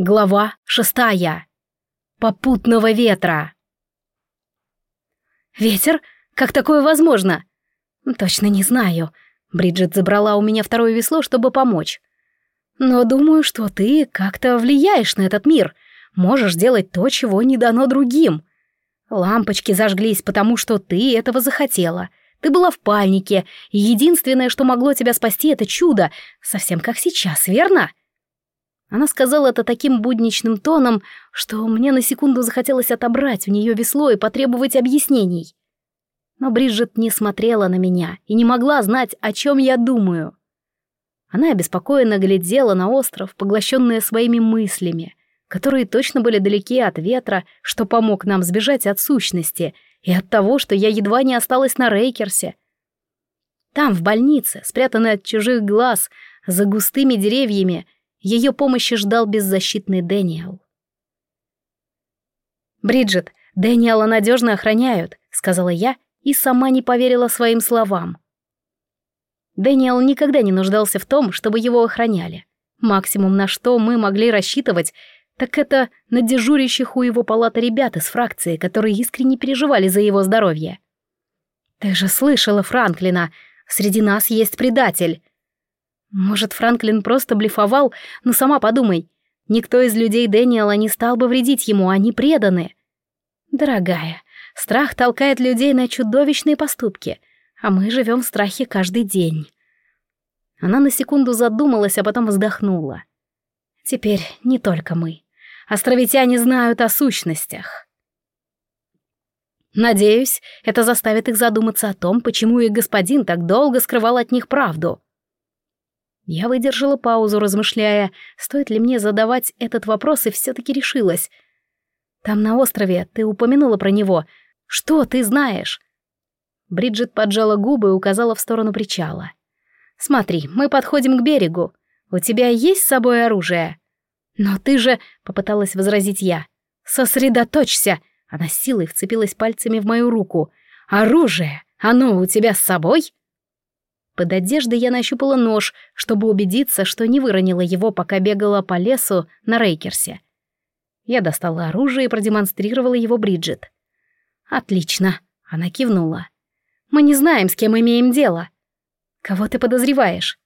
Глава шестая. Попутного ветра. Ветер? Как такое возможно? Точно не знаю. Бриджит забрала у меня второе весло, чтобы помочь. Но думаю, что ты как-то влияешь на этот мир. Можешь делать то, чего не дано другим. Лампочки зажглись, потому что ты этого захотела. Ты была в панике, и единственное, что могло тебя спасти, это чудо, совсем как сейчас, верно? Она сказала это таким будничным тоном, что мне на секунду захотелось отобрать у нее весло и потребовать объяснений. Но Бриджит не смотрела на меня и не могла знать, о чем я думаю. Она обеспокоенно глядела на остров, поглощенная своими мыслями, которые точно были далеки от ветра, что помог нам сбежать от сущности и от того, что я едва не осталась на Рейкерсе. Там, в больнице, спрятанной от чужих глаз, за густыми деревьями, ее помощи ждал беззащитный Дэниел. «Бриджит, Дэниела надежно охраняют», — сказала я и сама не поверила своим словам. Дэниел никогда не нуждался в том, чтобы его охраняли. Максимум, на что мы могли рассчитывать, так это на дежурящих у его палаты ребят из фракции, которые искренне переживали за его здоровье. «Ты же слышала Франклина, среди нас есть предатель», может, Франклин просто блефовал, но сама подумай. Никто из людей Дэниела не стал бы вредить ему, они преданы. Дорогая, страх толкает людей на чудовищные поступки, а мы живем в страхе каждый день. Она на секунду задумалась, а потом вздохнула. Теперь не только мы. Островитяне знают о сущностях. Надеюсь, это заставит их задуматься о том, почему их господин так долго скрывал от них правду. Я выдержала паузу, размышляя, стоит ли мне задавать этот вопрос, и все-таки решилась. «Там на острове ты упомянула про него. Что ты знаешь?» Бриджит поджала губы и указала в сторону причала. «Смотри, мы подходим к берегу. У тебя есть с собой оружие?» «Но ты же...» — попыталась возразить я. «Сосредоточься!» Она силой вцепилась пальцами в мою руку. «Оружие! Оно у тебя с собой?» Под одеждой я нащупала нож, чтобы убедиться, что не выронила его, пока бегала по лесу на Рейкерсе. Я достала оружие и продемонстрировала его Бриджит. «Отлично», — она кивнула. «Мы не знаем, с кем имеем дело». «Кого ты подозреваешь?»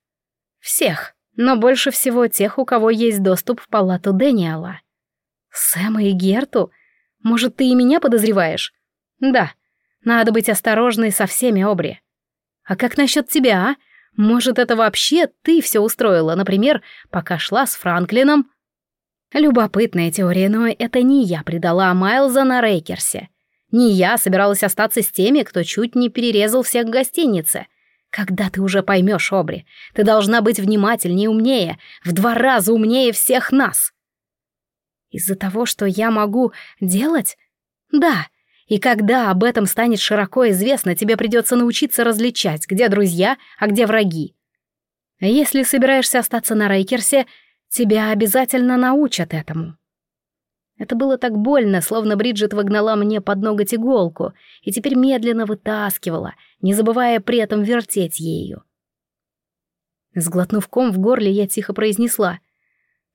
«Всех, но больше всего тех, у кого есть доступ в палату Дэниела». «Сэма и Герту? Может, ты и меня подозреваешь?» «Да, надо быть осторожной со всеми, Обри. А как насчет тебя, а? Может, это вообще ты все устроила, например, пока шла с Франклином? Любопытная теория, но это не я предала Майлза на Рейкерсе. Не я собиралась остаться с теми, кто чуть не перерезал всех в гостинице. Когда ты уже поймешь, Обри, ты должна быть внимательнее и умнее, в два раза умнее всех нас. Из-за того, что я могу делать? Да, и когда об этом станет широко известно, тебе придется научиться различать, где друзья, а где враги. Если собираешься остаться на Рейкерсе, тебя обязательно научат этому. Это было так больно, словно Бриджит выгнала мне под ноготь иголку и теперь медленно вытаскивала, не забывая при этом вертеть ею. Сглотнув ком в горле, я тихо произнесла.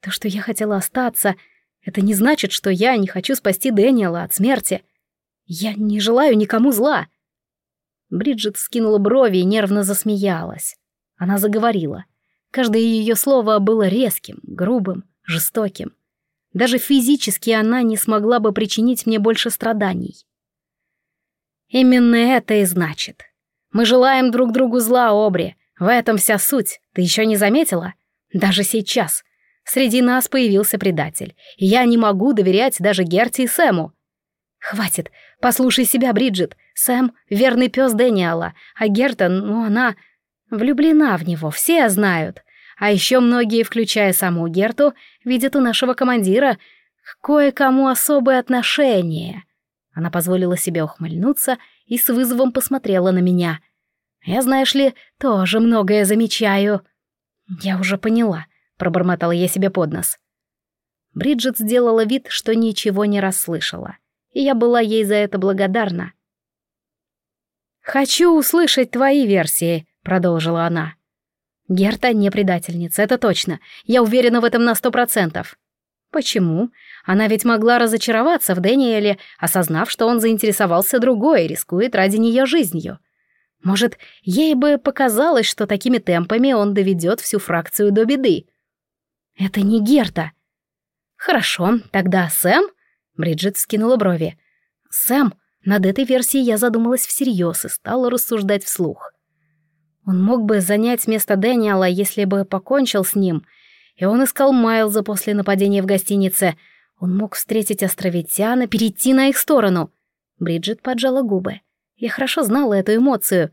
То, что я хотела остаться, это не значит, что я не хочу спасти Дэниела от смерти — я не желаю никому зла. Бриджит скинула брови и нервно засмеялась. Она заговорила. Каждое ее слово было резким, грубым, жестоким. Даже физически она не смогла бы причинить мне больше страданий. Именно это и значит. Мы желаем друг другу зла, Обри. В этом вся суть. Ты еще не заметила? Даже сейчас. Среди нас появился предатель. Я не могу доверять даже Герти и Сэму. Хватит, послушай себя, Бриджит. Сэм — верный пес Дэниела, а Герта, ну она влюблена в него, все знают. А еще многие, включая саму Герту, видят у нашего командира кое-кому особое отношение. Она позволила себе ухмыльнуться и с вызовом посмотрела на меня. Я, знаешь ли, тоже многое замечаю. Я уже поняла, пробормотала я себе под нос. Бриджит сделала вид, что ничего не расслышала и я была ей за это благодарна. «Хочу услышать твои версии», — продолжила она. «Герта не предательница, это точно. Я уверена в этом на сто процентов». Почему? Она ведь могла разочароваться в Дэниеле, осознав, что он заинтересовался другой и рискует ради нее жизнью. Может, ей бы показалось, что такими темпами он доведет всю фракцию до беды. Это не Герта. Хорошо, тогда Сэм? Бриджит скинула брови. Сэм, над этой версией я задумалась всерьез и стала рассуждать вслух. Он мог бы занять место Дэниела, если бы покончил с ним, и он искал Майлза после нападения в гостинице. Он мог встретить островитяна, перейти на их сторону. Бриджит поджала губы. Я хорошо знала эту эмоцию.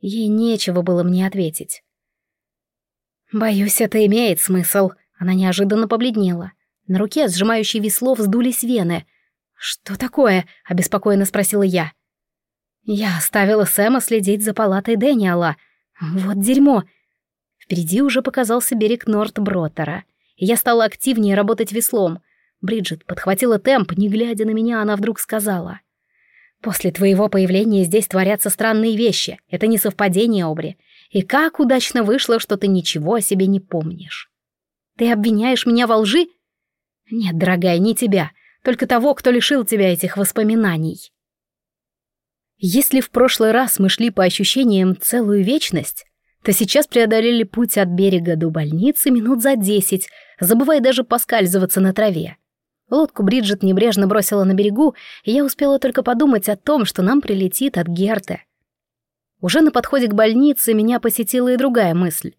Ей нечего было мне ответить. «Боюсь, это имеет смысл», — она неожиданно побледнела. На руке, сжимающей весло, вздулись вены. «Что такое?» — обеспокоенно спросила я. Я оставила Сэма следить за палатой Дэниела. Вот дерьмо. Впереди уже показался берег Норт-Бротера, и я стала активнее работать веслом. Бриджит подхватила темп, не глядя на меня, она вдруг сказала. «После твоего появления здесь творятся странные вещи. Это не совпадение, Обри. И как удачно вышло, что ты ничего о себе не помнишь. Ты обвиняешь меня во лжи? Нет, дорогая, не тебя, только того, кто лишил тебя этих воспоминаний. Если в прошлый раз мы шли по ощущениям целую вечность, то сейчас преодолели путь от берега до больницы минут за десять, забывая даже поскальзываться на траве. Лодку Бриджит небрежно бросила на берегу, и я успела только подумать о том, что нам прилетит от Герты. Уже на подходе к больнице меня посетила и другая мысль.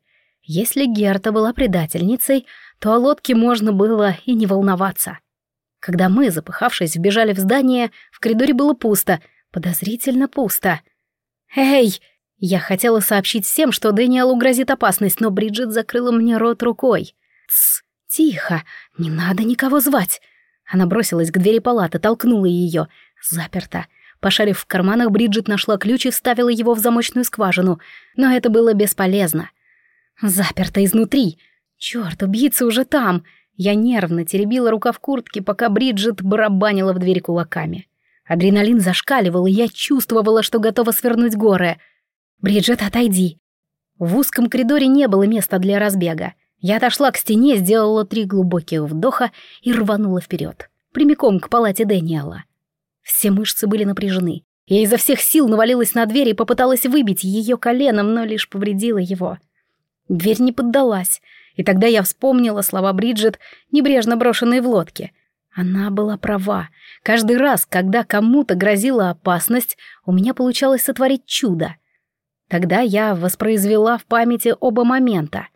Если Герта была предательницей, то о лодке можно было и не волноваться. Когда мы, запыхавшись, вбежали в здание, в коридоре было пусто, подозрительно пусто. «Эй!» Я хотела сообщить всем, что Дэниелу грозит опасность, но Бриджит закрыла мне рот рукой. «Тсс! Тихо! Не надо никого звать!» Она бросилась к двери палаты, толкнула ее. Заперто. Пошарив в карманах, Бриджит нашла ключ и вставила его в замочную скважину, но это было бесполезно. Заперто изнутри. Черт, убийца уже там. Я нервно теребила рукав куртки, пока Бриджит барабанила в дверь кулаками. Адреналин зашкаливал, и я чувствовала, что готова свернуть горы. «Бриджит, отойди!» В узком коридоре не было места для разбега. Я отошла к стене, сделала три глубоких вдоха и рванула вперед, прямиком к палате Дэниела. Все мышцы были напряжены. Я изо всех сил навалилась на дверь и попыталась выбить ее коленом, но лишь повредила его. Дверь не поддалась, и тогда я вспомнила слова Бриджит, небрежно брошенные в лодке. Она была права. Каждый раз, когда кому-то грозила опасность, у меня получалось сотворить чудо. Тогда я воспроизвела в памяти оба момента.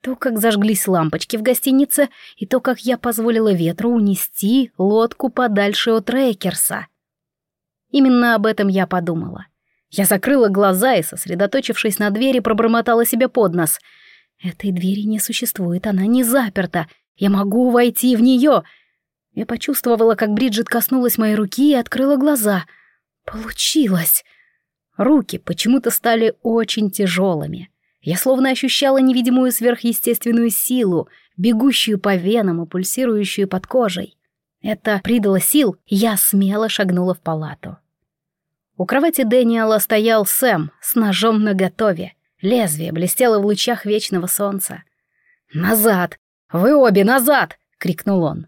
То, как зажглись лампочки в гостинице, и то, как я позволила ветру унести лодку подальше от Рейкерса. Именно об этом я подумала. Я закрыла глаза и, сосредоточившись на двери, пробормотала себе под нос. «Этой двери не существует, она не заперта. Я могу войти в нее!» Я почувствовала, как Бриджит коснулась моей руки и открыла глаза. Получилось! Руки почему-то стали очень тяжелыми. Я словно ощущала невидимую сверхъестественную силу, бегущую по венам и пульсирующую под кожей. Это придало сил, я смело шагнула в палату. У кровати Дэниела стоял Сэм с ножом наготове. Лезвие блестело в лучах вечного солнца. «Назад! Вы обе назад!» — крикнул он.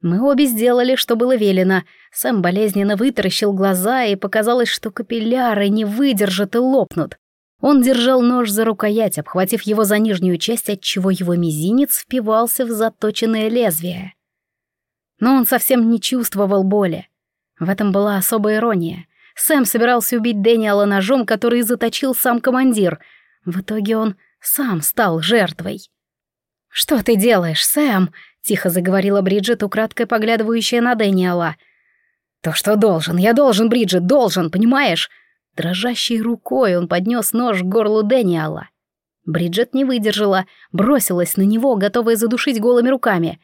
Мы обе сделали, что было велено. Сэм болезненно вытаращил глаза, и показалось, что капилляры не выдержат и лопнут. Он держал нож за рукоять, обхватив его за нижнюю часть, отчего его мизинец впивался в заточенное лезвие но он совсем не чувствовал боли. В этом была особая ирония. Сэм собирался убить Дэниела ножом, который заточил сам командир. В итоге он сам стал жертвой. «Что ты делаешь, Сэм?» — тихо заговорила Бриджит, украдкой поглядывающая на Дэниела. «То, что должен, я должен, Бриджит, должен, понимаешь?» Дрожащей рукой он поднес нож к горлу Дэниела. Бриджит не выдержала, бросилась на него, готовая задушить голыми руками.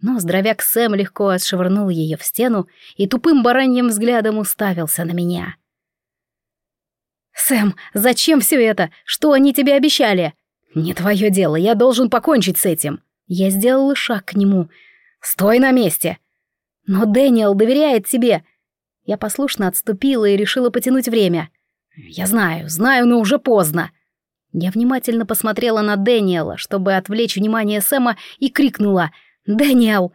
Но здоровяк Сэм легко отшвырнул ее в стену и тупым бараньим взглядом уставился на меня. «Сэм, зачем все это? Что они тебе обещали?» «Не твое дело, я должен покончить с этим». Я сделала шаг к нему. «Стой на месте!» «Но Дэниел доверяет тебе!» Я послушно отступила и решила потянуть время. «Я знаю, знаю, но уже поздно!» Я внимательно посмотрела на Дэниела, чтобы отвлечь внимание Сэма, и крикнула «Дэниел!»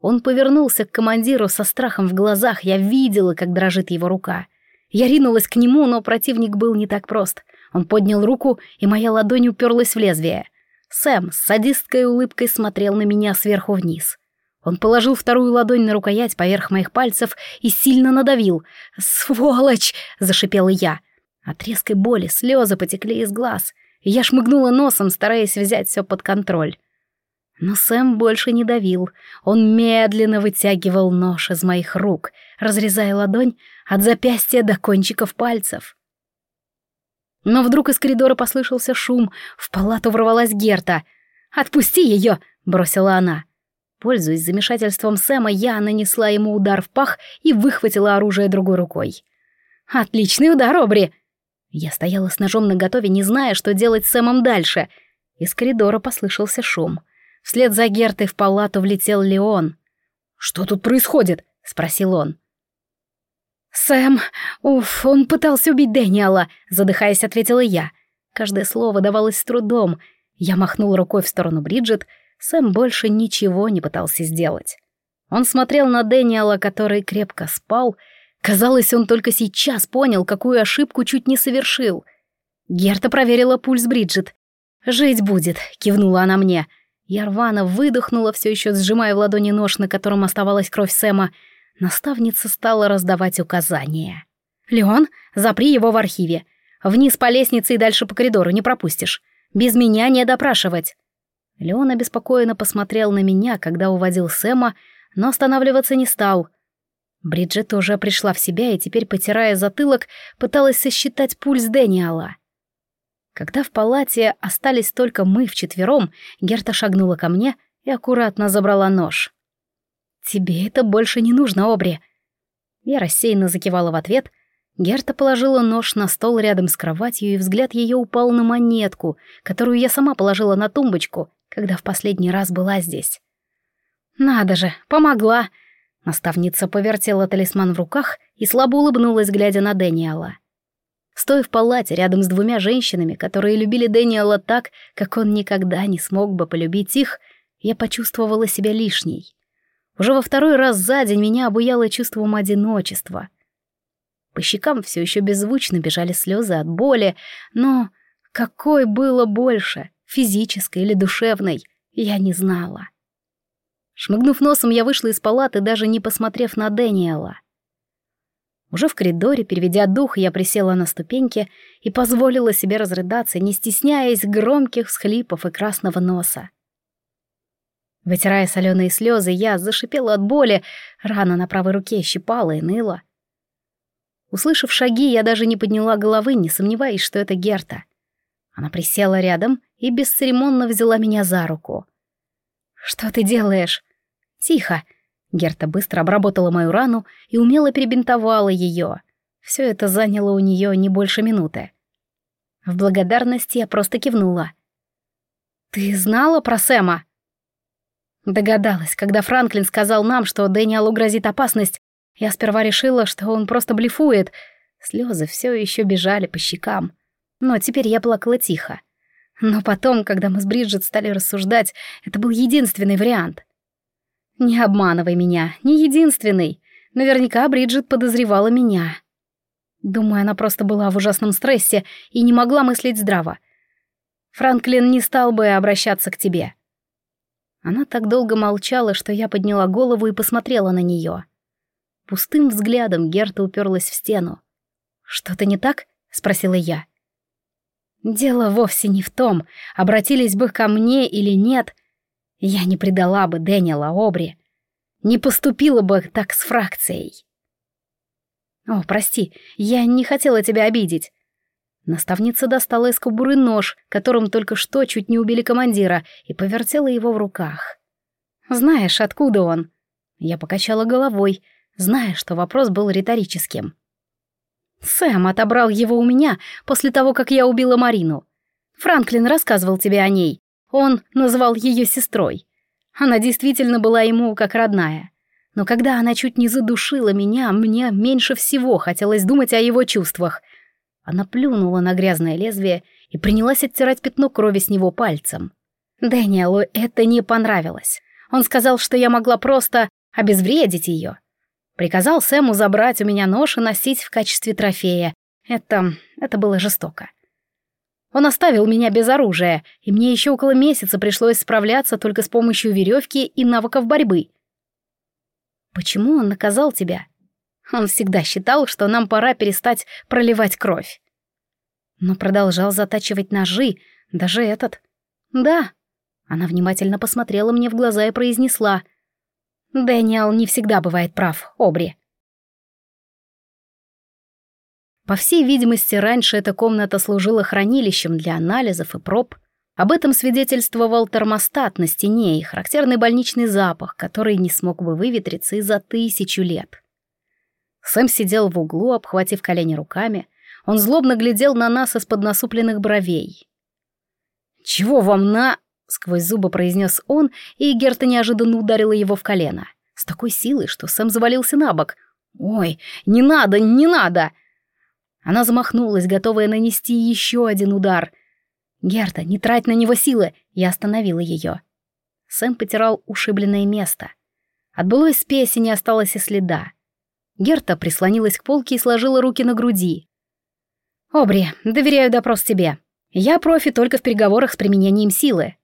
Он повернулся к командиру со страхом в глазах, я видела, как дрожит его рука. Я ринулась к нему, но противник был не так прост. Он поднял руку, и моя ладонь уперлась в лезвие. Сэм с садистской улыбкой смотрел на меня сверху вниз. Он положил вторую ладонь на рукоять поверх моих пальцев и сильно надавил. «Сволочь!» — зашипела я. От резкой боли слезы потекли из глаз, я шмыгнула носом, стараясь взять все под контроль. Но Сэм больше не давил. Он медленно вытягивал нож из моих рук, разрезая ладонь от запястья до кончиков пальцев. Но вдруг из коридора послышался шум, в палату ворвалась Герта. «Отпусти ее!» — бросила она. Пользуясь замешательством Сэма, я нанесла ему удар в пах и выхватила оружие другой рукой. «Отличный удар, Обри!» Я стояла с ножом наготове, не зная, что делать с Сэмом дальше. Из коридора послышался шум. Вслед за Гертой в палату влетел Леон. «Что тут происходит?» — спросил он. «Сэм, уф, он пытался убить Дэниела», — задыхаясь, ответила я. Каждое слово давалось с трудом. Я махнул рукой в сторону Бриджит, Сэм больше ничего не пытался сделать. Он смотрел на Дэниела, который крепко спал. Казалось, он только сейчас понял, какую ошибку чуть не совершил. Герта проверила пульс Бриджит. «Жить будет», — кивнула она мне. Я рвано выдохнула, все еще сжимая в ладони нож, на котором оставалась кровь Сэма. Наставница стала раздавать указания. «Леон, запри его в архиве. Вниз по лестнице и дальше по коридору не пропустишь. Без меня не допрашивать». Леон обеспокоенно посмотрел на меня, когда уводил Сэма, но останавливаться не стал. Бриджит тоже пришла в себя и теперь, потирая затылок, пыталась сосчитать пульс Дэниела. Когда в палате остались только мы вчетвером, Герта шагнула ко мне и аккуратно забрала нож. «Тебе это больше не нужно, Обри!» Я рассеянно закивала в ответ. Герта положила нож на стол рядом с кроватью, и взгляд ее упал на монетку, которую я сама положила на тумбочку, когда в последний раз была здесь. «Надо же, помогла!» Наставница повертела талисман в руках и слабо улыбнулась, глядя на Дэниела. Стоя в палате рядом с двумя женщинами, которые любили Дэниела так, как он никогда не смог бы полюбить их, я почувствовала себя лишней. Уже во второй раз за день меня обуяло чувством одиночества. По щекам все еще беззвучно бежали слезы от боли, но какой было больше, физической или душевной, я не знала. Шмыгнув носом, я вышла из палаты, даже не посмотрев на Дэниела. Уже в коридоре, переведя дух, я присела на ступеньки и позволила себе разрыдаться, не стесняясь громких всхлипов и красного носа. Вытирая соленые слезы, я зашипела от боли, рана на правой руке щипала и ныла. Услышав шаги, я даже не подняла головы, не сомневаясь, что это Герта. Она присела рядом и бесцеремонно взяла меня за руку. «Что ты делаешь?» «Тихо!» Герта быстро обработала мою рану и умело перебинтовала ее. Все это заняло у нее не больше минуты. В благодарность я просто кивнула. «Ты знала про Сэма?» Догадалась, когда Франклин сказал нам, что Дэниелу грозит опасность. Я сперва решила, что он просто блефует. Слезы все еще бежали по щекам. Но теперь я плакала тихо. Но потом, когда мы с Бриджит стали рассуждать, это был единственный вариант. Не обманывай меня, не единственный. Наверняка Бриджит подозревала меня. Думаю, она просто была в ужасном стрессе и не могла мыслить здраво. Франклин не стал бы обращаться к тебе. Она так долго молчала, что я подняла голову и посмотрела на нее. Пустым взглядом Герта уперлась в стену. «Что-то не так?» — спросила я. «Дело вовсе не в том, обратились бы ко мне или нет. Я не предала бы Дэниела Обри. Не поступила бы так с фракцией». «О, прости, я не хотела тебя обидеть. Наставница достала из кобуры нож, которым только что чуть не убили командира, и повертела его в руках. «Знаешь, откуда он?» Я покачала головой, зная, что вопрос был риторическим. «Сэм отобрал его у меня после того, как я убила Марину. Франклин рассказывал тебе о ней. Он называл ее сестрой. Она действительно была ему как родная. Но когда она чуть не задушила меня, мне меньше всего хотелось думать о его чувствах — она плюнула на грязное лезвие и принялась оттирать пятно крови с него пальцем. Дэниелу это не понравилось. Он сказал, что я могла просто обезвредить ее. Приказал Сэму забрать у меня нож и носить в качестве трофея. Это... это было жестоко. Он оставил меня без оружия, и мне еще около месяца пришлось справляться только с помощью веревки и навыков борьбы. Почему он наказал тебя? Он всегда считал, что нам пора перестать проливать кровь. Но продолжал затачивать ножи, даже этот. Да. Она внимательно посмотрела мне в глаза и произнесла. Дэниел не всегда бывает прав, Обри. По всей видимости, раньше эта комната служила хранилищем для анализов и проб. Об этом свидетельствовал термостат на стене и характерный больничный запах, который не смог бы выветриться и за тысячу лет. Сэм сидел в углу, обхватив колени руками. Он злобно глядел на нас из-под насупленных бровей. «Чего вам на...» — сквозь зубы произнес он, и Герта неожиданно ударила его в колено. С такой силой, что Сэм завалился на бок. «Ой, не надо, не надо!» Она замахнулась, готовая нанести еще один удар. «Герта, не трать на него силы!» Я остановила ее. Сэм потирал ушибленное место. От былой спеси не осталось и следа. Герта прислонилась к полке и сложила руки на груди. «Обри, доверяю допрос тебе. Я профи только в переговорах с применением силы».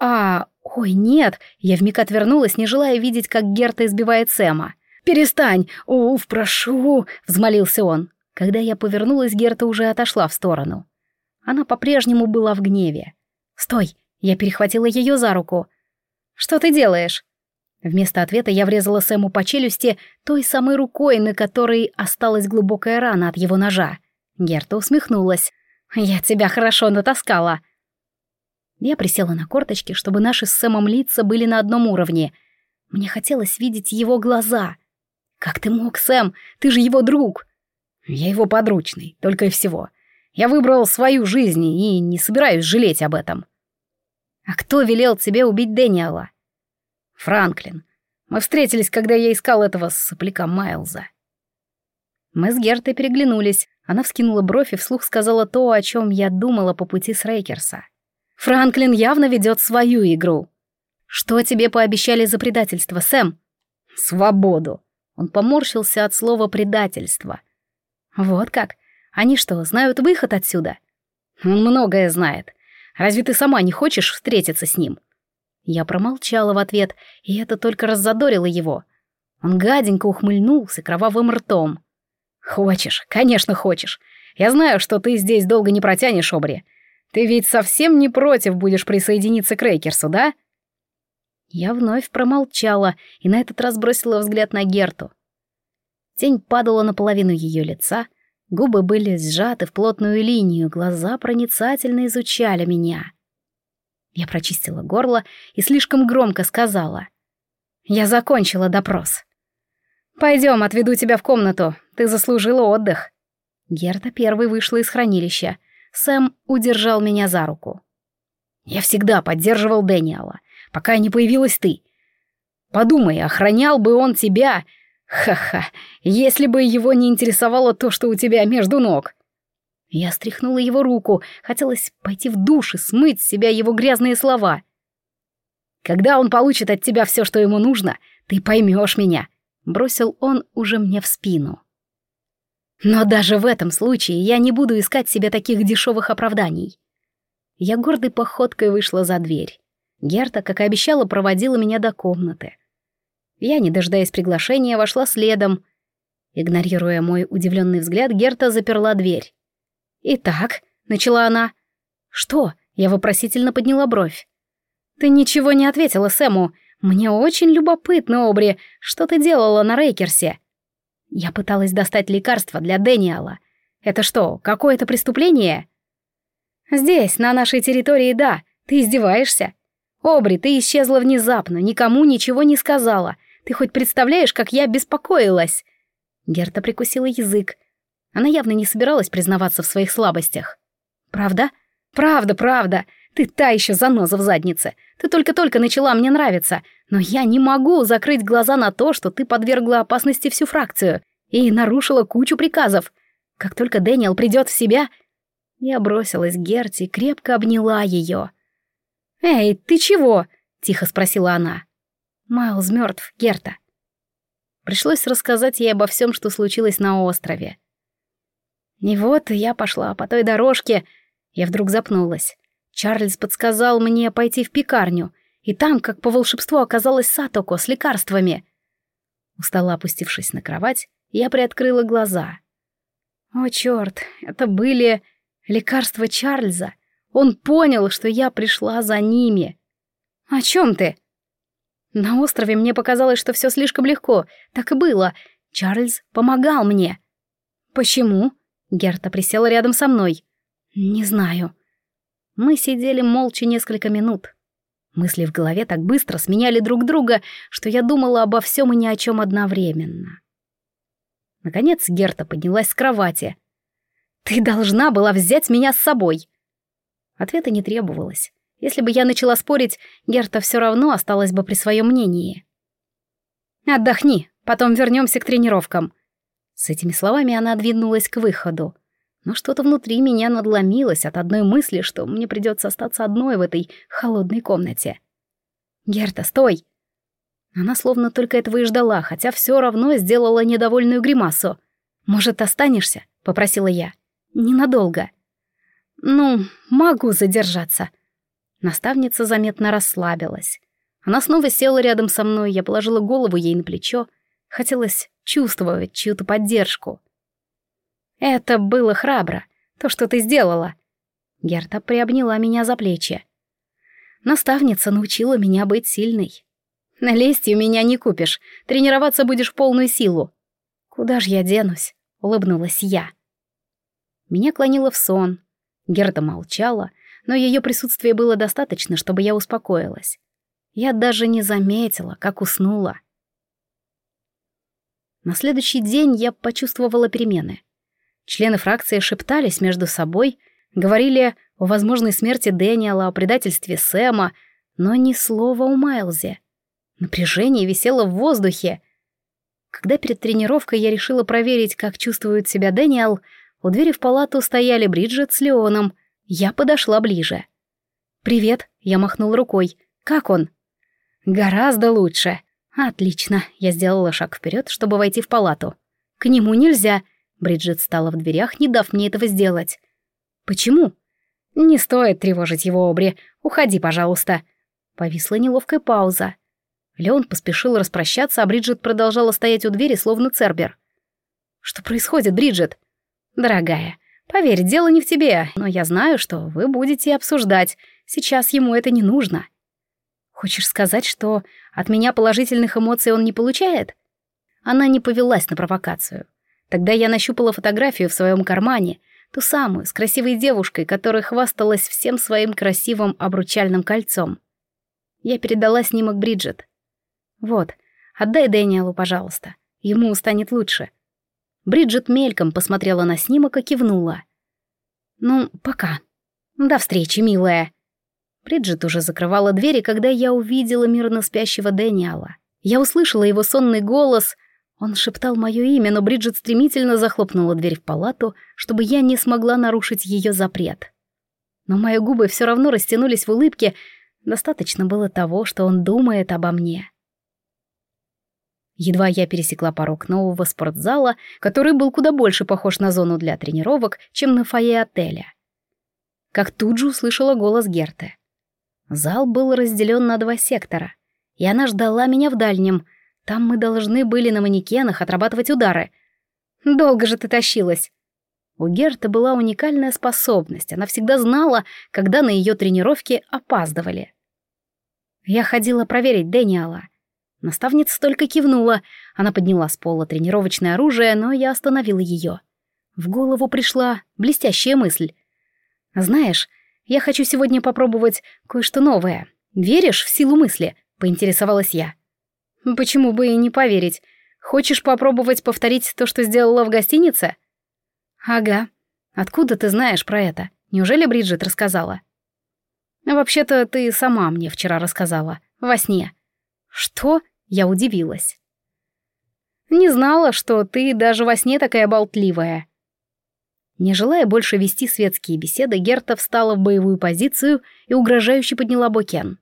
«А, ой, нет!» Я вмиг отвернулась, не желая видеть, как Герта избивает Сэма. «Перестань! Уф, прошу!» — взмолился он. Когда я повернулась, Герта уже отошла в сторону. Она по-прежнему была в гневе. «Стой!» — я перехватила ее за руку. «Что ты делаешь?» Вместо ответа я врезала Сэму по челюсти той самой рукой, на которой осталась глубокая рана от его ножа. Герта усмехнулась. «Я тебя хорошо натаскала!» Я присела на корточки, чтобы наши с Сэмом лица были на одном уровне. Мне хотелось видеть его глаза. «Как ты мог, Сэм? Ты же его друг!» Я его подручный, только и всего. Я выбрал свою жизнь и не собираюсь жалеть об этом. А кто велел тебе убить Дэниела? Франклин. Мы встретились, когда я искал этого сопляка Майлза. Мы с Гертой переглянулись. Она вскинула бровь и вслух сказала то, о чем я думала по пути с Рейкерса. Франклин явно ведет свою игру. Что тебе пообещали за предательство, Сэм? Свободу. Он поморщился от слова «предательство». Вот как? Они что, знают выход отсюда? Он многое знает. Разве ты сама не хочешь встретиться с ним? Я промолчала в ответ, и это только раззадорило его. Он гаденько ухмыльнулся кровавым ртом. «Хочешь, конечно, хочешь. Я знаю, что ты здесь долго не протянешь, Обри. Ты ведь совсем не против будешь присоединиться к Рейкерсу, да?» Я вновь промолчала и на этот раз бросила взгляд на Герту. Тень падала на половину ее лица, губы были сжаты в плотную линию, глаза проницательно изучали меня. Я прочистила горло и слишком громко сказала. «Я закончила допрос. Пойдем, отведу тебя в комнату, ты заслужила отдых». Герта первой вышла из хранилища. Сэм удержал меня за руку. «Я всегда поддерживал Дэниела, пока не появилась ты. Подумай, охранял бы он тебя, Ха-ха, если бы его не интересовало то, что у тебя между ног. Я стряхнула его руку, хотелось пойти в душ и смыть с себя его грязные слова. Когда он получит от тебя все, что ему нужно, ты поймешь меня, бросил он уже мне в спину. Но даже в этом случае я не буду искать себе таких дешевых оправданий. Я гордой походкой вышла за дверь. Герта, как и обещала, проводила меня до комнаты. Я, не дожидаясь приглашения, вошла следом. Игнорируя мой удивленный взгляд, Герта заперла дверь. «Итак», — начала она. «Что?» — я вопросительно подняла бровь. «Ты ничего не ответила Сэму. Мне очень любопытно, Обри, что ты делала на Рейкерсе?» Я пыталась достать лекарство для Дэниела. Это что, какое-то преступление? Здесь, на нашей территории, да. Ты издеваешься? Обри, ты исчезла внезапно, никому ничего не сказала. Ты хоть представляешь, как я беспокоилась?» Герта прикусила язык. Она явно не собиралась признаваться в своих слабостях. «Правда? Правда, правда. Ты та еще заноза в заднице. Ты только-только начала мне нравиться. Но я не могу закрыть глаза на то, что ты подвергла опасности всю фракцию и нарушила кучу приказов. Как только Дэниел придет в себя...» Я бросилась к Герти и крепко обняла ее. «Эй, ты чего?» тихо спросила она. «Майлз мертв, Герта». Пришлось рассказать ей обо всем, что случилось на острове. И вот я пошла по той дорожке. Я вдруг запнулась. Чарльз подсказал мне пойти в пекарню, и там, как по волшебству, оказалась Сатоко с лекарствами. Устала опустившись на кровать, я приоткрыла глаза. О, черт, это были лекарства Чарльза. Он понял, что я пришла за ними. «О чем ты?» На острове мне показалось, что все слишком легко. Так и было. Чарльз помогал мне. «Почему?» Герта присела рядом со мной. «Не знаю». Мы сидели молча несколько минут. Мысли в голове так быстро сменяли друг друга, что я думала обо всем и ни о чем одновременно. Наконец Герта поднялась с кровати. «Ты должна была взять меня с собой!» Ответа не требовалось. Если бы я начала спорить, Герта все равно осталась бы при своем мнении. «Отдохни, потом вернемся к тренировкам». С этими словами она двинулась к выходу. Но что-то внутри меня надломилось от одной мысли, что мне придется остаться одной в этой холодной комнате. «Герта, стой!» Она словно только этого и ждала, хотя все равно сделала недовольную гримасу. «Может, останешься?» — попросила я. «Ненадолго». «Ну, могу задержаться», Наставница заметно расслабилась. Она снова села рядом со мной, я положила голову ей на плечо. Хотелось чувствовать чью-то поддержку. «Это было храбро, то, что ты сделала». Герта приобняла меня за плечи. Наставница научила меня быть сильной. На лестью меня не купишь, тренироваться будешь в полную силу. Куда ж я денусь? Улыбнулась я. Меня клонило в сон. Герта молчала, но ее присутствие было достаточно, чтобы я успокоилась. Я даже не заметила, как уснула. На следующий день я почувствовала перемены. Члены фракции шептались между собой, говорили о возможной смерти Дэниела, о предательстве Сэма, но ни слова о Майлзе. Напряжение висело в воздухе. Когда перед тренировкой я решила проверить, как чувствует себя Дэниел, у двери в палату стояли Бриджит с Леоном — я подошла ближе. «Привет», — я махнул рукой. «Как он?» «Гораздо лучше». «Отлично», — я сделала шаг вперед, чтобы войти в палату. «К нему нельзя», — Бриджит стала в дверях, не дав мне этого сделать. «Почему?» «Не стоит тревожить его, Обри. Уходи, пожалуйста». Повисла неловкая пауза. Леон поспешил распрощаться, а Бриджит продолжала стоять у двери, словно цербер. «Что происходит, Бриджит?» «Дорогая, Поверь, дело не в тебе, но я знаю, что вы будете обсуждать. Сейчас ему это не нужно. Хочешь сказать, что от меня положительных эмоций он не получает? Она не повелась на провокацию. Тогда я нащупала фотографию в своем кармане, ту самую, с красивой девушкой, которая хвасталась всем своим красивым обручальным кольцом. Я передала снимок Бриджит. «Вот, отдай Дэниелу, пожалуйста. Ему станет лучше. Бриджит мельком посмотрела на снимок и кивнула. «Ну, пока. До встречи, милая». Бриджит уже закрывала двери, когда я увидела мирно спящего Дэниала. Я услышала его сонный голос. Он шептал мое имя, но Бриджит стремительно захлопнула дверь в палату, чтобы я не смогла нарушить ее запрет. Но мои губы все равно растянулись в улыбке. Достаточно было того, что он думает обо мне. Едва я пересекла порог нового спортзала, который был куда больше похож на зону для тренировок, чем на фойе отеля. Как тут же услышала голос Герты. Зал был разделен на два сектора, и она ждала меня в дальнем. Там мы должны были на манекенах отрабатывать удары. Долго же ты тащилась. У Герты была уникальная способность, она всегда знала, когда на ее тренировки опаздывали. Я ходила проверить Дэниала — Наставница только кивнула. Она подняла с пола тренировочное оружие, но я остановила ее. В голову пришла блестящая мысль. «Знаешь, я хочу сегодня попробовать кое-что новое. Веришь в силу мысли?» — поинтересовалась я. «Почему бы и не поверить? Хочешь попробовать повторить то, что сделала в гостинице?» «Ага. Откуда ты знаешь про это? Неужели Бриджит рассказала?» «Вообще-то ты сама мне вчера рассказала. Во сне». «Что?» Я удивилась. «Не знала, что ты даже во сне такая болтливая». Не желая больше вести светские беседы, Герта встала в боевую позицию и угрожающе подняла бокен.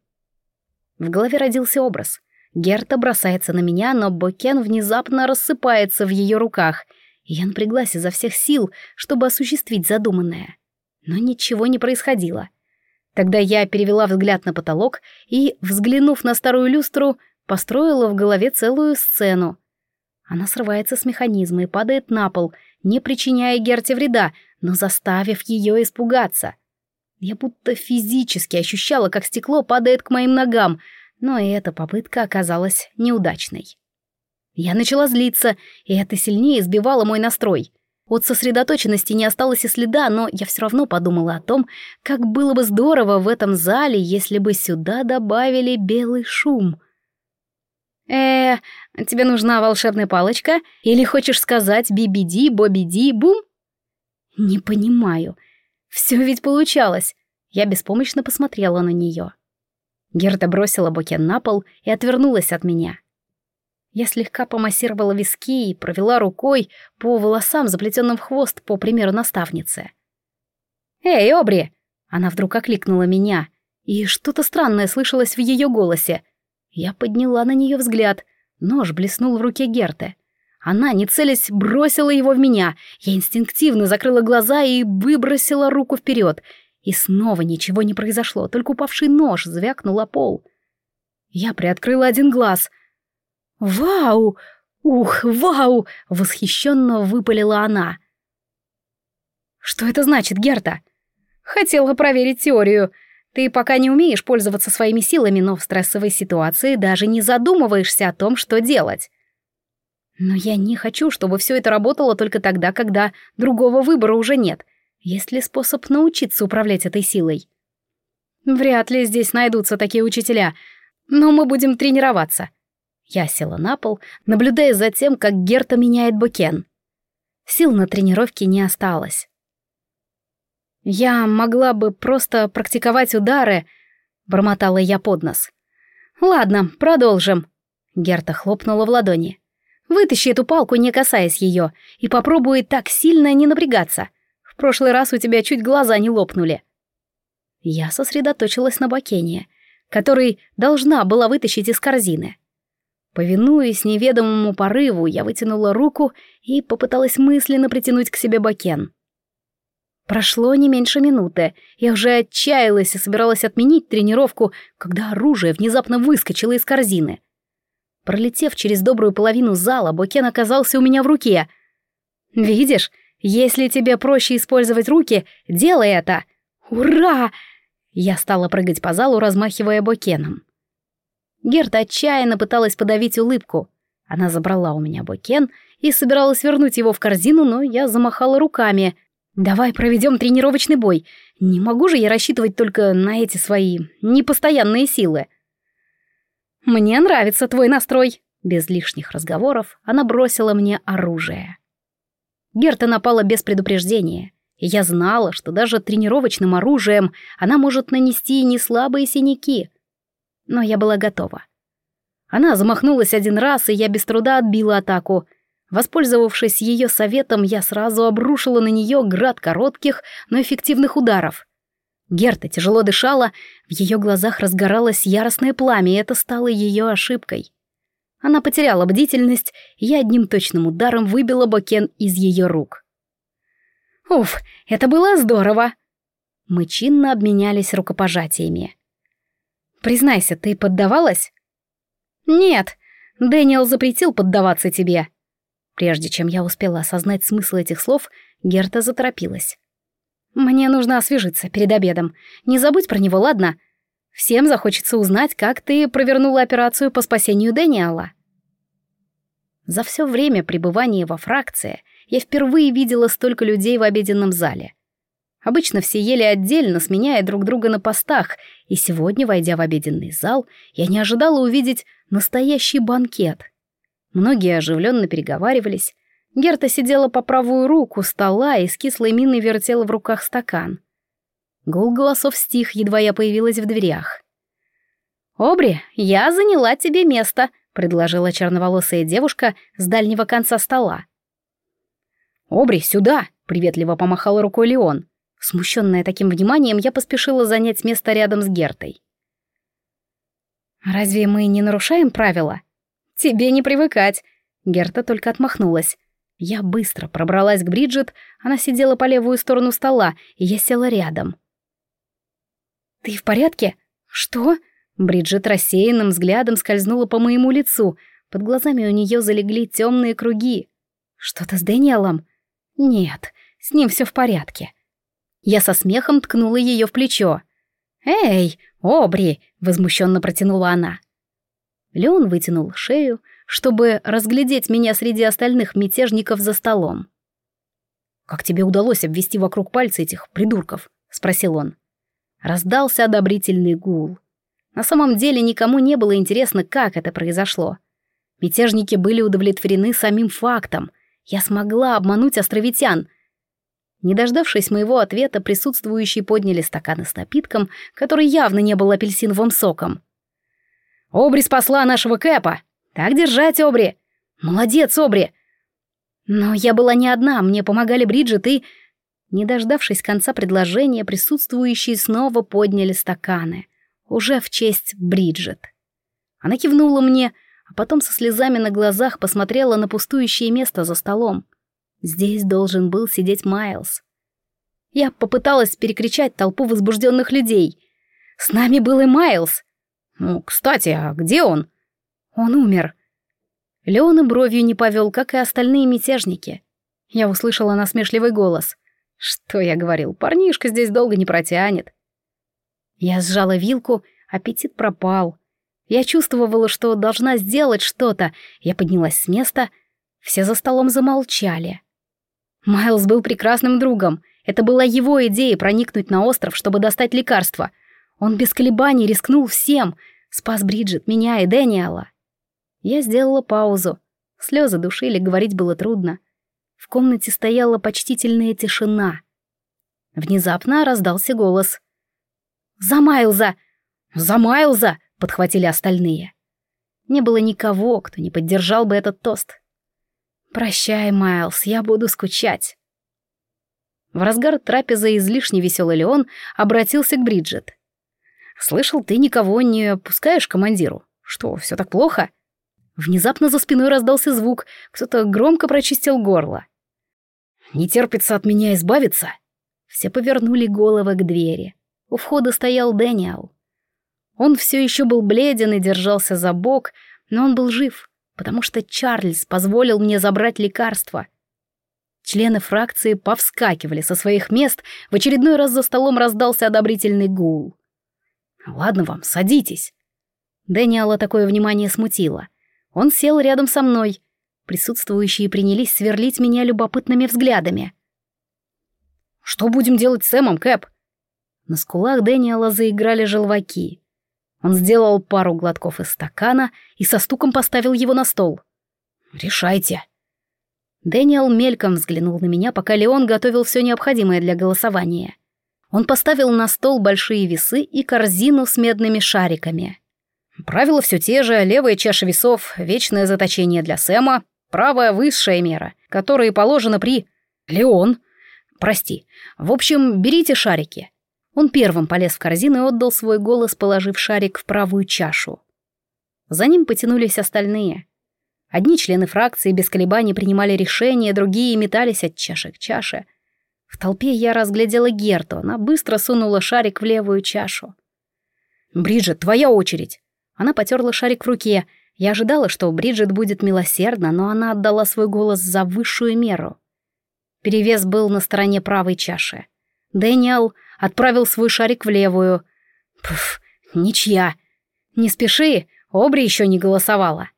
В голове родился образ. Герта бросается на меня, но Бокен внезапно рассыпается в ее руках, и я напряглась изо всех сил, чтобы осуществить задуманное. Но ничего не происходило. Тогда я перевела взгляд на потолок и, взглянув на старую люстру, построила в голове целую сцену. Она срывается с механизма и падает на пол, не причиняя Герте вреда, но заставив ее испугаться. Я будто физически ощущала, как стекло падает к моим ногам, но и эта попытка оказалась неудачной. Я начала злиться, и это сильнее сбивало мой настрой. От сосредоточенности не осталось и следа, но я все равно подумала о том, как было бы здорово в этом зале, если бы сюда добавили белый шум. Э тебе нужна волшебная палочка? Или хочешь сказать би-би-ди, боби-ди, бум?» «Не понимаю. Все ведь получалось». Я беспомощно посмотрела на нее. Герда бросила букен на пол и отвернулась от меня. Я слегка помассировала виски и провела рукой по волосам, заплетенным в хвост, по примеру наставницы. «Эй, Обри!» Она вдруг окликнула меня, и что-то странное слышалось в ее голосе. Я подняла на нее взгляд. Нож блеснул в руке Герты. Она, не целясь, бросила его в меня. Я инстинктивно закрыла глаза и выбросила руку вперед. И снова ничего не произошло, только упавший нож звякнул о пол. Я приоткрыла один глаз — «Вау! Ух, вау!» — восхищенно выпалила она. «Что это значит, Герта?» «Хотела проверить теорию. Ты пока не умеешь пользоваться своими силами, но в стрессовой ситуации даже не задумываешься о том, что делать. Но я не хочу, чтобы все это работало только тогда, когда другого выбора уже нет. Есть ли способ научиться управлять этой силой? Вряд ли здесь найдутся такие учителя, но мы будем тренироваться. Я села на пол, наблюдая за тем, как Герта меняет букен. Сил на тренировке не осталось. «Я могла бы просто практиковать удары», — бормотала я под нос. «Ладно, продолжим». Герта хлопнула в ладони. «Вытащи эту палку, не касаясь ее, и попробуй так сильно не напрягаться. В прошлый раз у тебя чуть глаза не лопнули». Я сосредоточилась на бакене, который должна была вытащить из корзины. Повинуясь неведомому порыву, я вытянула руку и попыталась мысленно притянуть к себе бакен. Прошло не меньше минуты. Я уже отчаялась и собиралась отменить тренировку, когда оружие внезапно выскочило из корзины. Пролетев через добрую половину зала, Бокен оказался у меня в руке. «Видишь, если тебе проще использовать руки, делай это!» «Ура!» Я стала прыгать по залу, размахивая Бокеном. Герта отчаянно пыталась подавить улыбку. Она забрала у меня букен и собиралась вернуть его в корзину, но я замахала руками. «Давай проведем тренировочный бой. Не могу же я рассчитывать только на эти свои непостоянные силы». «Мне нравится твой настрой». Без лишних разговоров она бросила мне оружие. Герта напала без предупреждения, я знала, что даже тренировочным оружием она может нанести неслабые синяки — но я была готова. Она замахнулась один раз, и я без труда отбила атаку. Воспользовавшись ее советом, я сразу обрушила на нее град коротких, но эффективных ударов. Герта тяжело дышала, в ее глазах разгоралось яростное пламя, и это стало ее ошибкой. Она потеряла бдительность, и я одним точным ударом выбила бокен из ее рук. «Уф, это было здорово!» Мы чинно обменялись рукопожатиями. Признайся, ты поддавалась? Нет, Дэниел запретил поддаваться тебе. Прежде чем я успела осознать смысл этих слов, Герта заторопилась. Мне нужно освежиться перед обедом. Не забудь про него, ладно? Всем захочется узнать, как ты провернула операцию по спасению Дэниела. За все время пребывания во фракции я впервые видела столько людей в обеденном зале — Обычно все ели отдельно, сменяя друг друга на постах, и сегодня, войдя в обеденный зал, я не ожидала увидеть настоящий банкет. Многие оживленно переговаривались. Герта сидела по правую руку стола и с кислой миной вертела в руках стакан. Гул голосов стих, едва я появилась в дверях. «Обри, я заняла тебе место», — предложила черноволосая девушка с дальнего конца стола. «Обри, сюда!» — приветливо помахала рукой Леон. Смущенная таким вниманием, я поспешила занять место рядом с Гертой. Разве мы не нарушаем правила? Тебе не привыкать. Герта только отмахнулась. Я быстро пробралась к Бриджит, она сидела по левую сторону стола, и я села рядом. «Ты в порядке? Что?» Бриджит рассеянным взглядом скользнула по моему лицу. Под глазами у нее залегли темные круги. «Что-то с Дэниелом?» «Нет, с ним все в порядке». Я со смехом ткнула ее в плечо. «Эй, Обри!» — возмущенно протянула она. Леон вытянул шею, чтобы разглядеть меня среди остальных мятежников за столом. «Как тебе удалось обвести вокруг пальца этих придурков?» — спросил он. Раздался одобрительный гул. На самом деле никому не было интересно, как это произошло. Мятежники были удовлетворены самим фактом. Я смогла обмануть островитян — не дождавшись моего ответа, присутствующие подняли стаканы с напитком, который явно не был апельсиновым соком. «Обри спасла нашего Кэпа! Так держать, Обри! Молодец, Обри!» Но я была не одна, мне помогали Бриджит и... Не дождавшись конца предложения, присутствующие снова подняли стаканы. Уже в честь Бриджит. Она кивнула мне, а потом со слезами на глазах посмотрела на пустующее место за столом. Здесь должен был сидеть Майлз. Я попыталась перекричать толпу возбужденных людей. С нами был и Майлз. Ну, кстати, а где он? Он умер. Леон и бровью не повел, как и остальные мятежники. Я услышала насмешливый голос. Что я говорил, парнишка здесь долго не протянет. Я сжала вилку, аппетит пропал. Я чувствовала, что должна сделать что-то. Я поднялась с места. Все за столом замолчали. Майлз был прекрасным другом. Это была его идея проникнуть на остров, чтобы достать лекарства. Он без колебаний рискнул всем. Спас Бриджит, меня и Дэниела. Я сделала паузу. Слезы душили, говорить было трудно. В комнате стояла почтительная тишина. Внезапно раздался голос. «За Майлза! За Майлза!» — подхватили остальные. Не было никого, кто не поддержал бы этот тост. «Прощай, Майлз, я буду скучать». В разгар трапезы излишне веселый Леон обратился к Бриджит. «Слышал, ты никого не пускаешь командиру? Что, все так плохо?» Внезапно за спиной раздался звук, кто-то громко прочистил горло. «Не терпится от меня избавиться?» Все повернули головы к двери. У входа стоял Дэниел. Он все еще был бледен и держался за бок, но он был жив потому что Чарльз позволил мне забрать лекарство. Члены фракции повскакивали со своих мест, в очередной раз за столом раздался одобрительный гул. «Ладно вам, садитесь». Дэниела такое внимание смутило. Он сел рядом со мной. Присутствующие принялись сверлить меня любопытными взглядами. «Что будем делать с Сэмом, Кэп?» На скулах Дэниела заиграли желваки. Он сделал пару глотков из стакана и со стуком поставил его на стол. «Решайте». Дэниел мельком взглянул на меня, пока Леон готовил все необходимое для голосования. Он поставил на стол большие весы и корзину с медными шариками. Правила все те же, левая чаша весов, вечное заточение для Сэма, правая высшая мера, которые положены при... Леон. Прости. В общем, берите шарики. Он первым полез в корзину и отдал свой голос, положив шарик в правую чашу. За ним потянулись остальные. Одни члены фракции без колебаний принимали решения, другие метались от чаши к чаше. В толпе я разглядела Герту, она быстро сунула шарик в левую чашу. «Бриджит, твоя очередь!» Она потерла шарик в руке. Я ожидала, что Бриджит будет милосердна, но она отдала свой голос за высшую меру. Перевес был на стороне правой чаши. Дэниел отправил свой шарик в левую. Пф, ничья. Не спеши, Обри еще не голосовала.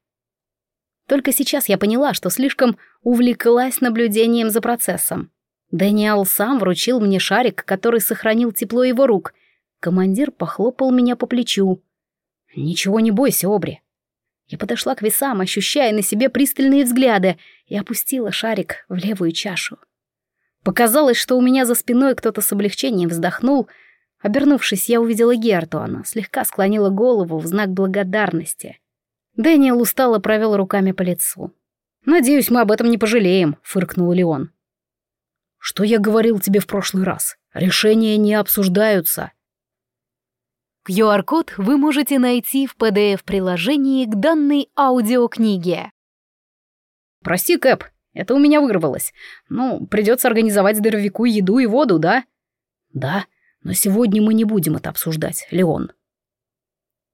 Только сейчас я поняла, что слишком увлеклась наблюдением за процессом. Дэниел сам вручил мне шарик, который сохранил тепло его рук. Командир похлопал меня по плечу. «Ничего не бойся, Обри». Я подошла к весам, ощущая на себе пристальные взгляды, и опустила шарик в левую чашу. Показалось, что у меня за спиной кто-то с облегчением вздохнул. Обернувшись, я увидела Герту. Она слегка склонила голову в знак благодарности. Дэниел устало провел руками по лицу. «Надеюсь, мы об этом не пожалеем», — фыркнул Леон. «Что я говорил тебе в прошлый раз? Решения не обсуждаются». QR-код вы можете найти в PDF-приложении к данной аудиокниге. «Прости, Кэп, это у меня вырвалось. Ну, придется организовать здоровяку еду и воду, да?» «Да, но сегодня мы не будем это обсуждать, Леон».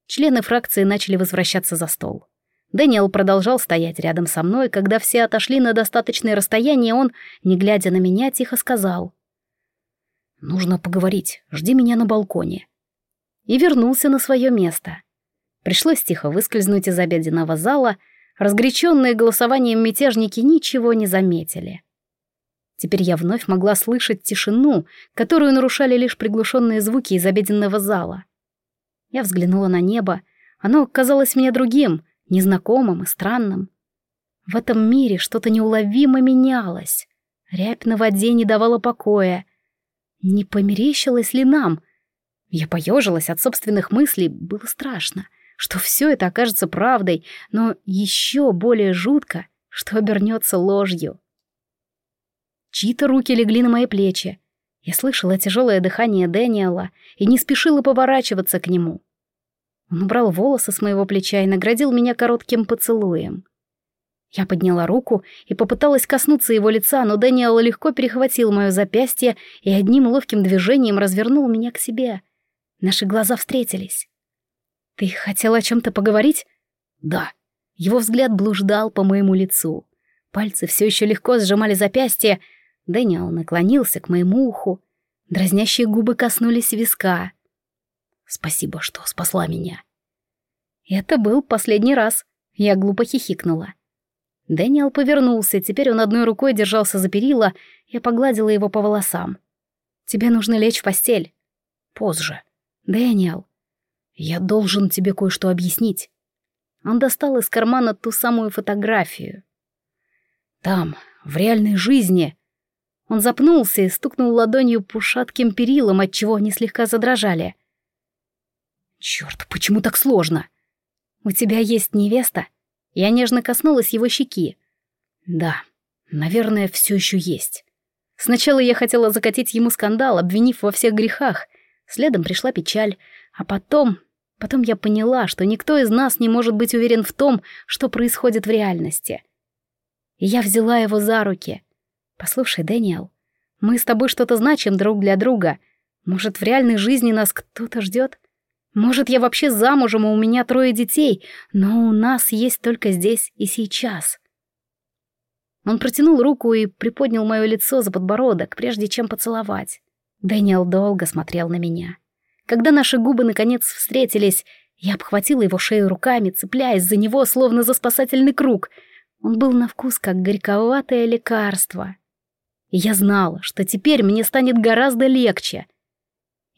Члены фракции начали возвращаться за стол. Дэниел продолжал стоять рядом со мной, когда все отошли на достаточное расстояние, он, не глядя на меня, тихо сказал. «Нужно поговорить, жди меня на балконе и вернулся на свое место. Пришлось тихо выскользнуть из обеденного зала, разгоряченные голосованием мятежники ничего не заметили. Теперь я вновь могла слышать тишину, которую нарушали лишь приглушенные звуки из обеденного зала. Я взглянула на небо, оно казалось мне другим, незнакомым и странным. В этом мире что-то неуловимо менялось. Рябь на воде не давала покоя. Не померещилось ли нам — я поежилась от собственных мыслей, было страшно, что все это окажется правдой, но еще более жутко, что обернется ложью. Чьи-то руки легли на мои плечи. Я слышала тяжелое дыхание Дэниела и не спешила поворачиваться к нему. Он убрал волосы с моего плеча и наградил меня коротким поцелуем. Я подняла руку и попыталась коснуться его лица, но Дэниел легко перехватил мое запястье и одним ловким движением развернул меня к себе — Наши глаза встретились. «Ты хотел о чем-то поговорить?» «Да». Его взгляд блуждал по моему лицу. Пальцы все еще легко сжимали запястье. Дэниел наклонился к моему уху. Дразнящие губы коснулись виска. «Спасибо, что спасла меня». Это был последний раз. Я глупо хихикнула. Дэниел повернулся, теперь он одной рукой держался за перила, я погладила его по волосам. «Тебе нужно лечь в постель». «Позже», «Дэниел, я должен тебе кое-что объяснить». Он достал из кармана ту самую фотографию. «Там, в реальной жизни...» Он запнулся и стукнул ладонью по шатким перилам, отчего они слегка задрожали. «Чёрт, почему так сложно?» «У тебя есть невеста?» Я нежно коснулась его щеки. «Да, наверное, все еще есть». Сначала я хотела закатить ему скандал, обвинив во всех грехах — Следом пришла печаль, а потом... Потом я поняла, что никто из нас не может быть уверен в том, что происходит в реальности. И я взяла его за руки. «Послушай, Дэниел, мы с тобой что-то значим друг для друга. Может, в реальной жизни нас кто-то ждет? Может, я вообще замужем, и у меня трое детей, но у нас есть только здесь и сейчас». Он протянул руку и приподнял мое лицо за подбородок, прежде чем поцеловать. Дэниел долго смотрел на меня. Когда наши губы наконец встретились, я обхватила его шею руками, цепляясь за него, словно за спасательный круг. Он был на вкус, как горьковатое лекарство. И я знала, что теперь мне станет гораздо легче.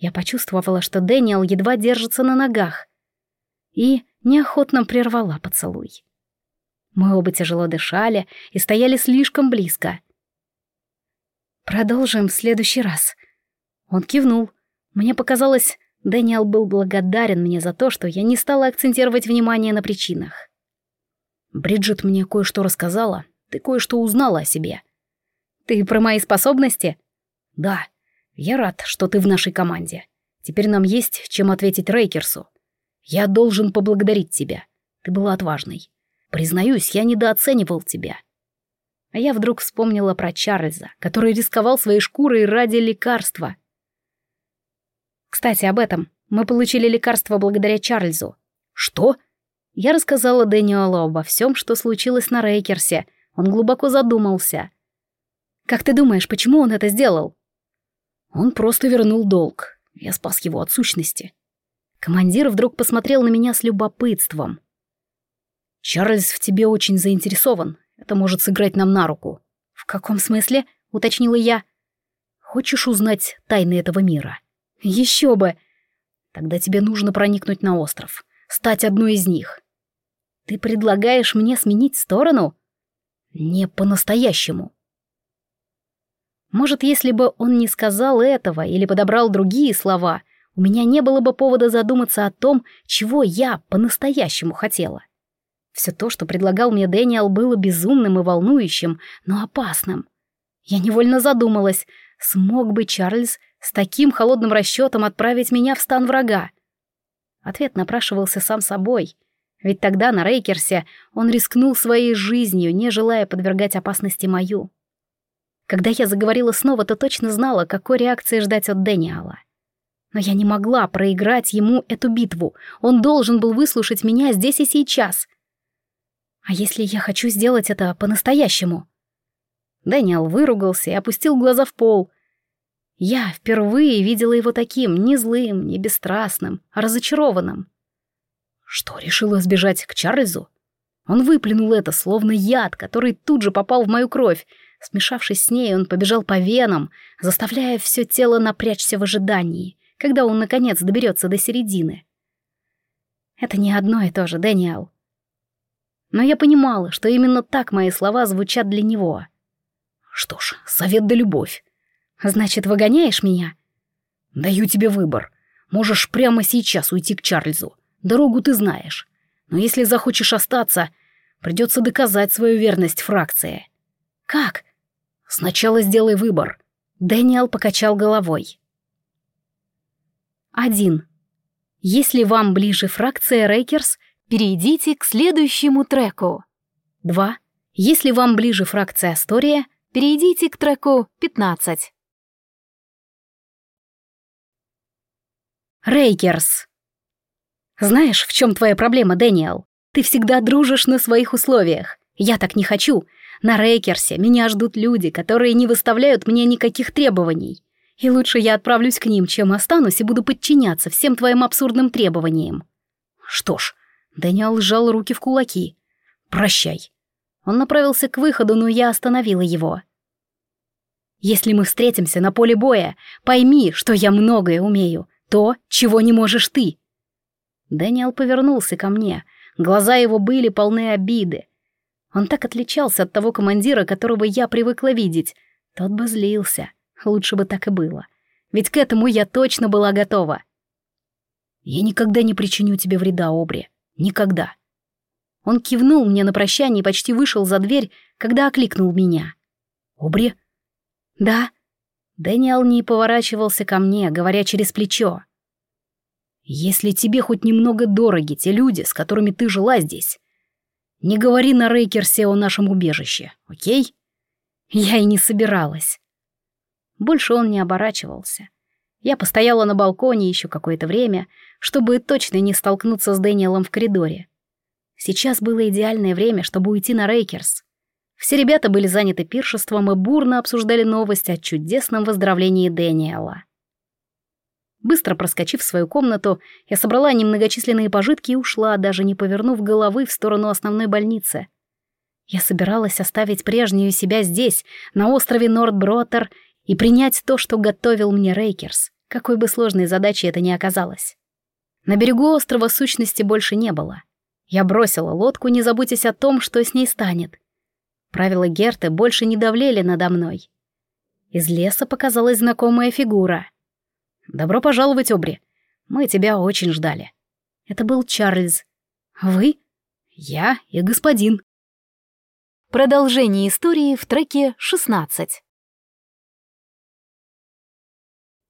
Я почувствовала, что Дэниел едва держится на ногах. И неохотно прервала поцелуй. Мы оба тяжело дышали и стояли слишком близко. «Продолжим в следующий раз», он кивнул. Мне показалось, Дэниел был благодарен мне за то, что я не стала акцентировать внимание на причинах. «Бриджит мне кое-что рассказала. Ты кое-что узнала о себе». «Ты про мои способности?» «Да. Я рад, что ты в нашей команде. Теперь нам есть чем ответить Рейкерсу. Я должен поблагодарить тебя. Ты была отважной. Признаюсь, я недооценивал тебя». А я вдруг вспомнила про Чарльза, который рисковал своей шкурой ради лекарства — кстати, об этом. Мы получили лекарство благодаря Чарльзу. Что? Я рассказала Дэниелу обо всем, что случилось на Рейкерсе. Он глубоко задумался. Как ты думаешь, почему он это сделал? Он просто вернул долг. Я спас его от сущности. Командир вдруг посмотрел на меня с любопытством. «Чарльз в тебе очень заинтересован. Это может сыграть нам на руку». «В каком смысле?» — уточнила я. «Хочешь узнать тайны этого мира?» Еще бы! Тогда тебе нужно проникнуть на остров, стать одной из них. Ты предлагаешь мне сменить сторону? Не по-настоящему. Может, если бы он не сказал этого или подобрал другие слова, у меня не было бы повода задуматься о том, чего я по-настоящему хотела. Все то, что предлагал мне Дэниел, было безумным и волнующим, но опасным. Я невольно задумалась, смог бы Чарльз с таким холодным расчетом отправить меня в стан врага. Ответ напрашивался сам собой. Ведь тогда на Рейкерсе он рискнул своей жизнью, не желая подвергать опасности мою. Когда я заговорила снова, то точно знала, какой реакции ждать от Дэниала. Но я не могла проиграть ему эту битву. Он должен был выслушать меня здесь и сейчас. А если я хочу сделать это по-настоящему? Дэниел выругался и опустил глаза в пол. Я впервые видела его таким, не злым, не бесстрастным, а разочарованным. Что, решила сбежать к Чарльзу? Он выплюнул это, словно яд, который тут же попал в мою кровь. Смешавшись с ней, он побежал по венам, заставляя все тело напрячься в ожидании, когда он, наконец, доберется до середины. Это не одно и то же, Дэниел. Но я понимала, что именно так мои слова звучат для него. Что ж, совет да любовь. Значит, выгоняешь меня? Даю тебе выбор. Можешь прямо сейчас уйти к Чарльзу. Дорогу ты знаешь. Но если захочешь остаться, придется доказать свою верность фракции. Как? Сначала сделай выбор. Дэниел покачал головой. Один. Если вам ближе фракция Рейкерс, перейдите к следующему треку. Два. Если вам ближе фракция Астория, перейдите к треку 15. Рейкерс. Знаешь, в чем твоя проблема, Дэниел? Ты всегда дружишь на своих условиях. Я так не хочу. На Рейкерсе меня ждут люди, которые не выставляют мне никаких требований. И лучше я отправлюсь к ним, чем останусь и буду подчиняться всем твоим абсурдным требованиям. Что ж, Дэниел сжал руки в кулаки. Прощай. Он направился к выходу, но я остановила его. Если мы встретимся на поле боя, пойми, что я многое умею, то, чего не можешь ты. Дэниел повернулся ко мне. Глаза его были полны обиды. Он так отличался от того командира, которого я привыкла видеть. Тот бы злился. Лучше бы так и было. Ведь к этому я точно была готова. «Я никогда не причиню тебе вреда, Обри. Никогда». Он кивнул мне на прощание и почти вышел за дверь, когда окликнул меня. «Обри?» «Да». Дэниел не поворачивался ко мне, говоря через плечо. Если тебе хоть немного дороги те люди, с которыми ты жила здесь, не говори на Рейкерсе о нашем убежище, окей? Я и не собиралась. Больше он не оборачивался. Я постояла на балконе еще какое-то время, чтобы точно не столкнуться с Дэниелом в коридоре. Сейчас было идеальное время, чтобы уйти на Рейкерс. Все ребята были заняты пиршеством и бурно обсуждали новость о чудесном выздоровлении Дэниела. Быстро проскочив в свою комнату, я собрала немногочисленные пожитки и ушла, даже не повернув головы в сторону основной больницы. Я собиралась оставить прежнюю себя здесь, на острове Нордбротер, и принять то, что готовил мне Рейкерс, какой бы сложной задачей это ни оказалось. На берегу острова сущности больше не было. Я бросила лодку, не заботясь о том, что с ней станет. Правила Герты больше не давлели надо мной. Из леса показалась знакомая фигура — «Добро пожаловать, Обри. Мы тебя очень ждали». Это был Чарльз. «Вы?» «Я и господин». Продолжение истории в треке 16.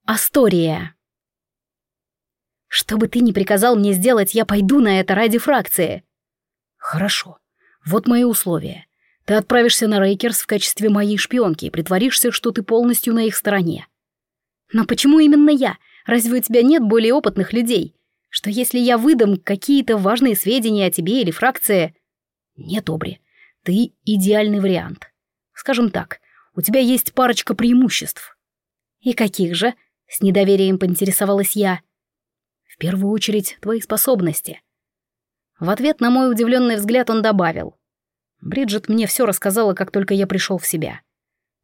Астория. «Что бы ты ни приказал мне сделать, я пойду на это ради фракции». «Хорошо. Вот мои условия. Ты отправишься на Рейкерс в качестве моей шпионки и притворишься, что ты полностью на их стороне. Но почему именно я? Разве у тебя нет более опытных людей? Что если я выдам какие-то важные сведения о тебе или фракции? Нет, Обри, ты идеальный вариант. Скажем так, у тебя есть парочка преимуществ. И каких же? С недоверием поинтересовалась я. В первую очередь, твои способности. В ответ на мой удивленный взгляд он добавил. Бриджит мне все рассказала, как только я пришел в себя.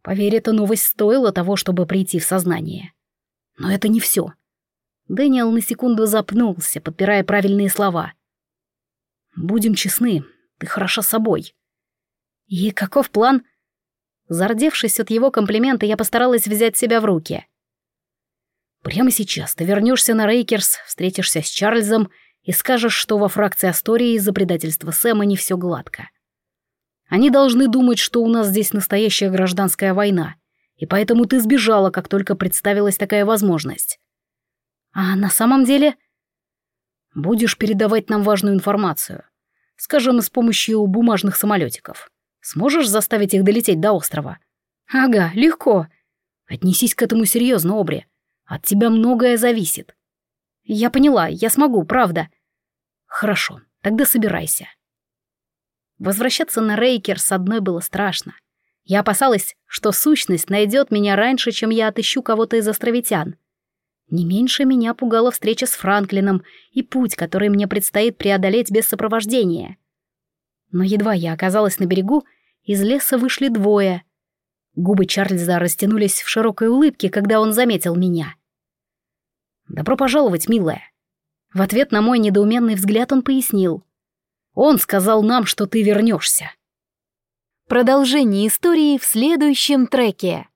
Поверь, эта новость стоила того, чтобы прийти в сознание. Но это не все. Дэниел на секунду запнулся, подбирая правильные слова. «Будем честны, ты хороша собой». «И каков план?» Зардевшись от его комплимента, я постаралась взять себя в руки. «Прямо сейчас ты вернешься на Рейкерс, встретишься с Чарльзом и скажешь, что во фракции Астории из-за предательства Сэма не все гладко. Они должны думать, что у нас здесь настоящая гражданская война, и поэтому ты сбежала, как только представилась такая возможность. А на самом деле... Будешь передавать нам важную информацию. Скажем, с помощью бумажных самолетиков. Сможешь заставить их долететь до острова? Ага, легко. Отнесись к этому серьезно, Обри. От тебя многое зависит. Я поняла, я смогу, правда. Хорошо, тогда собирайся. Возвращаться на Рейкер с одной было страшно. Я опасалась, что сущность найдет меня раньше, чем я отыщу кого-то из островитян. Не меньше меня пугала встреча с Франклином и путь, который мне предстоит преодолеть без сопровождения. Но едва я оказалась на берегу, из леса вышли двое. Губы Чарльза растянулись в широкой улыбке, когда он заметил меня. «Добро пожаловать, милая!» В ответ на мой недоуменный взгляд он пояснил. «Он сказал нам, что ты вернешься». Продолжение истории в следующем треке.